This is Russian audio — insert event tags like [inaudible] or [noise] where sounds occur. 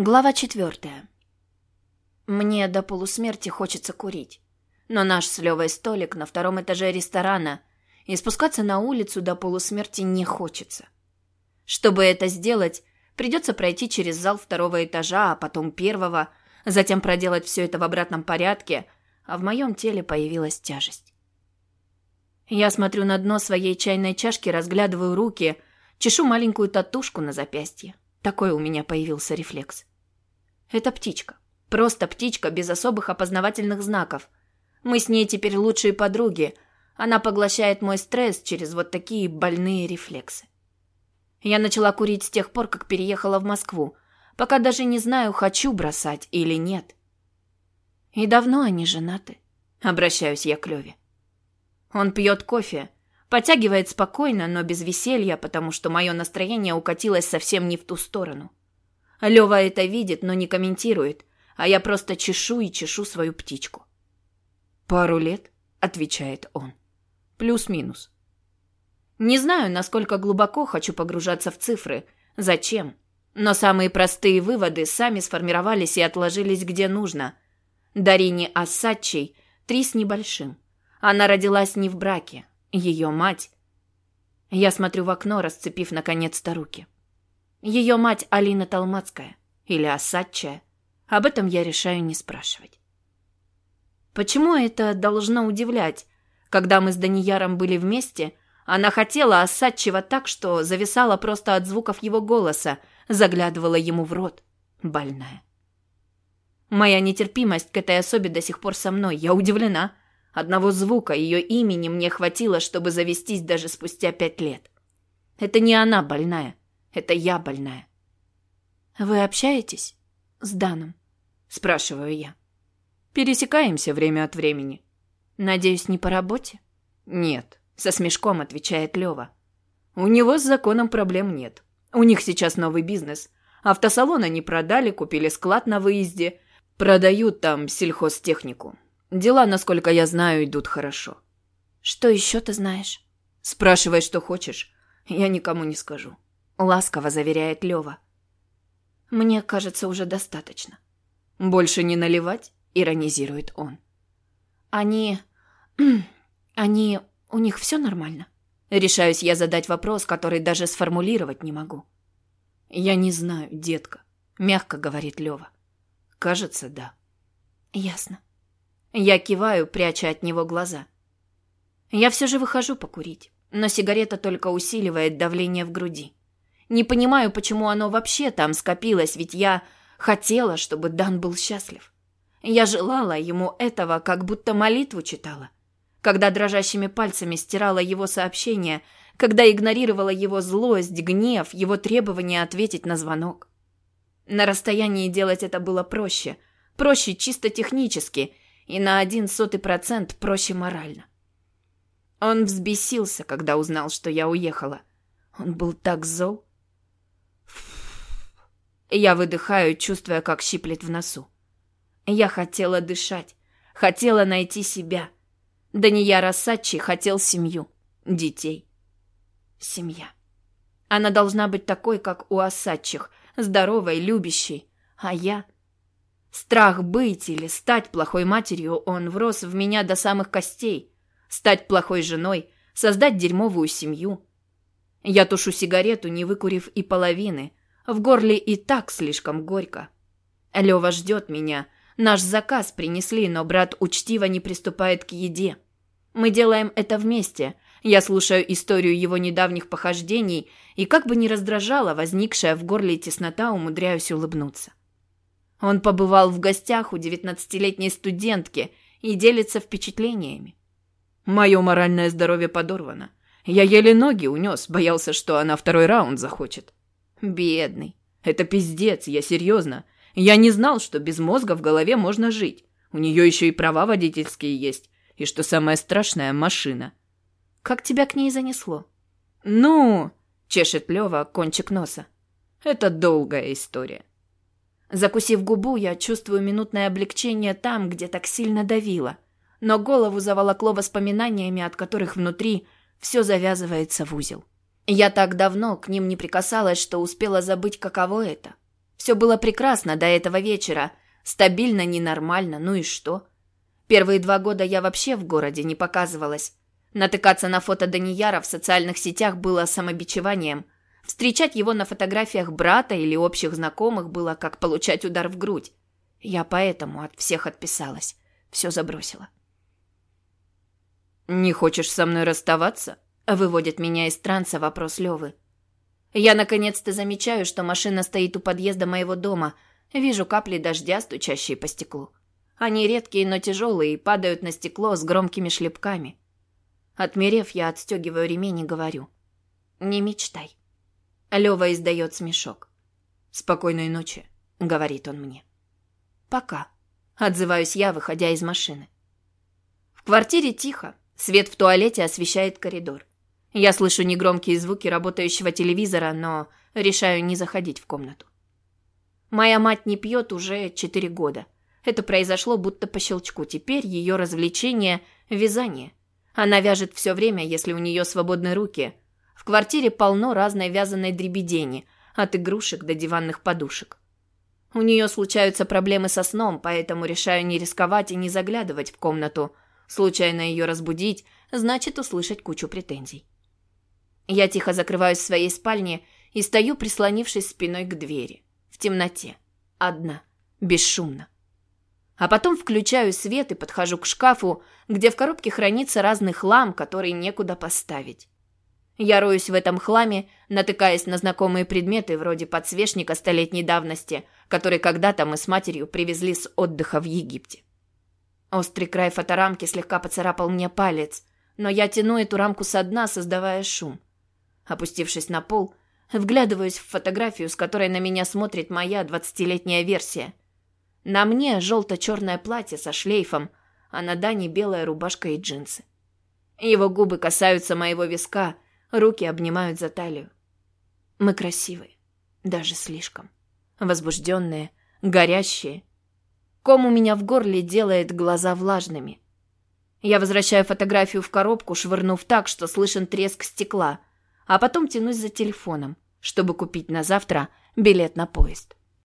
Глава четвертая. Мне до полусмерти хочется курить. Но наш с Левой столик на втором этаже ресторана, и спускаться на улицу до полусмерти не хочется. Чтобы это сделать, придется пройти через зал второго этажа, а потом первого, затем проделать все это в обратном порядке, а в моем теле появилась тяжесть. Я смотрю на дно своей чайной чашки, разглядываю руки, чешу маленькую татушку на запястье. Такой у меня появился рефлекс. Это птичка. Просто птичка без особых опознавательных знаков. Мы с ней теперь лучшие подруги. Она поглощает мой стресс через вот такие больные рефлексы. Я начала курить с тех пор, как переехала в Москву, пока даже не знаю, хочу бросать или нет. И давно они женаты. Обращаюсь я к Леве. Он пьет кофе, Потягивает спокойно, но без веселья, потому что мое настроение укатилось совсем не в ту сторону. Лева это видит, но не комментирует, а я просто чешу и чешу свою птичку. «Пару лет», — отвечает он. «Плюс-минус». Не знаю, насколько глубоко хочу погружаться в цифры, зачем, но самые простые выводы сами сформировались и отложились где нужно. Дарине Ассадчей три с небольшим. Она родилась не в браке, ее мать... Я смотрю в окно, расцепив наконец-то руки. Ее мать Алина Толмацкая или Осадчая. Об этом я решаю не спрашивать. Почему это должно удивлять? Когда мы с Данияром были вместе, она хотела Осадчего так, что зависала просто от звуков его голоса, заглядывала ему в рот. Больная. Моя нетерпимость к этой особе до сих пор со мной. Я удивлена. Одного звука ее имени мне хватило, чтобы завестись даже спустя пять лет. Это не она больная, это я больная. «Вы общаетесь с Даном?» – спрашиваю я. «Пересекаемся время от времени». «Надеюсь, не по работе?» «Нет», – со смешком отвечает Лева. «У него с законом проблем нет. У них сейчас новый бизнес. Автосалон они продали, купили склад на выезде, продают там сельхозтехнику. Дела, насколько я знаю, идут хорошо. Что еще ты знаешь? Спрашивай, что хочешь. Я никому не скажу. Ласково заверяет Лева. Мне кажется, уже достаточно. Больше не наливать? Иронизирует он. Они... [clears throat] Они... У них все нормально? Решаюсь я задать вопрос, который даже сформулировать не могу. Я не знаю, детка. Мягко говорит Лева. Кажется, да. Ясно. Я киваю, пряча от него глаза. Я все же выхожу покурить, но сигарета только усиливает давление в груди. Не понимаю, почему оно вообще там скопилось, ведь я хотела, чтобы Дан был счастлив. Я желала ему этого, как будто молитву читала. Когда дрожащими пальцами стирала его сообщения, когда игнорировала его злость, гнев, его требование ответить на звонок. На расстоянии делать это было проще. Проще чисто технически – и на один сотый процент проще морально. Он взбесился, когда узнал, что я уехала. Он был так зол. Я выдыхаю, чувствуя, как щиплет в носу. Я хотела дышать, хотела найти себя. Дания Рассачи хотел семью, детей. Семья. Она должна быть такой, как у Осадчих, здоровой, любящей. А я... Страх быть или стать плохой матерью, он врос в меня до самых костей. Стать плохой женой, создать дерьмовую семью. Я тушу сигарету, не выкурив и половины. В горле и так слишком горько. Лёва ждет меня. Наш заказ принесли, но брат учтиво не приступает к еде. Мы делаем это вместе. Я слушаю историю его недавних похождений, и как бы ни раздражала возникшая в горле теснота, умудряюсь улыбнуться. Он побывал в гостях у девятнадцатилетней студентки и делится впечатлениями. Мое моральное здоровье подорвано. Я еле ноги унес, боялся, что она второй раунд захочет. Бедный. Это пиздец, я серьезно. Я не знал, что без мозга в голове можно жить. У нее еще и права водительские есть. И что самое страшное, машина. Как тебя к ней занесло? Ну, чешет Лева кончик носа. Это долгая история. Закусив губу, я чувствую минутное облегчение там, где так сильно давило. Но голову заволокло воспоминаниями, от которых внутри все завязывается в узел. Я так давно к ним не прикасалась, что успела забыть, каково это. Все было прекрасно до этого вечера. Стабильно, ненормально, ну и что? Первые два года я вообще в городе не показывалась. Натыкаться на фото Данияра в социальных сетях было самобичеванием. Встречать его на фотографиях брата или общих знакомых было как получать удар в грудь. Я поэтому от всех отписалась. Все забросила. «Не хочешь со мной расставаться?» Выводит меня из транса вопрос Левы. Я наконец-то замечаю, что машина стоит у подъезда моего дома. Вижу капли дождя, стучащие по стеклу. Они редкие, но тяжелые и падают на стекло с громкими шлепками. Отмерев, я отстегиваю ремень и говорю. «Не мечтай». Лева издает смешок. «Спокойной ночи», — говорит он мне. «Пока», — отзываюсь я, выходя из машины. В квартире тихо. Свет в туалете освещает коридор. Я слышу негромкие звуки работающего телевизора, но решаю не заходить в комнату. Моя мать не пьет уже четыре года. Это произошло будто по щелчку. Теперь ее развлечение – вязание. Она вяжет все время, если у нее свободные руки. В квартире полно разной вязаной дребедени, от игрушек до диванных подушек. У нее случаются проблемы со сном, поэтому решаю не рисковать и не заглядывать в комнату. Случайно ее разбудить – значит услышать кучу претензий. Я тихо закрываюсь в своей спальне и стою, прислонившись спиной к двери. В темноте. Одна. Бесшумно. А потом включаю свет и подхожу к шкафу, где в коробке хранится разный хлам, который некуда поставить. Я роюсь в этом хламе, натыкаясь на знакомые предметы вроде подсвечника столетней давности, который когда-то мы с матерью привезли с отдыха в Египте. Острый край фоторамки слегка поцарапал мне палец, но я тяну эту рамку со дна, создавая шум. Опустившись на пол, вглядываюсь в фотографию, с которой на меня смотрит моя двадцатилетняя версия. На мне желто-черное платье со шлейфом, а на Дане белая рубашка и джинсы. Его губы касаются моего виска, руки обнимают за талию. Мы красивые, даже слишком. Возбужденные, горящие. Ком у меня в горле делает глаза влажными. Я возвращаю фотографию в коробку, швырнув так, что слышен треск стекла – а потом тянусь за телефоном, чтобы купить на завтра билет на поезд.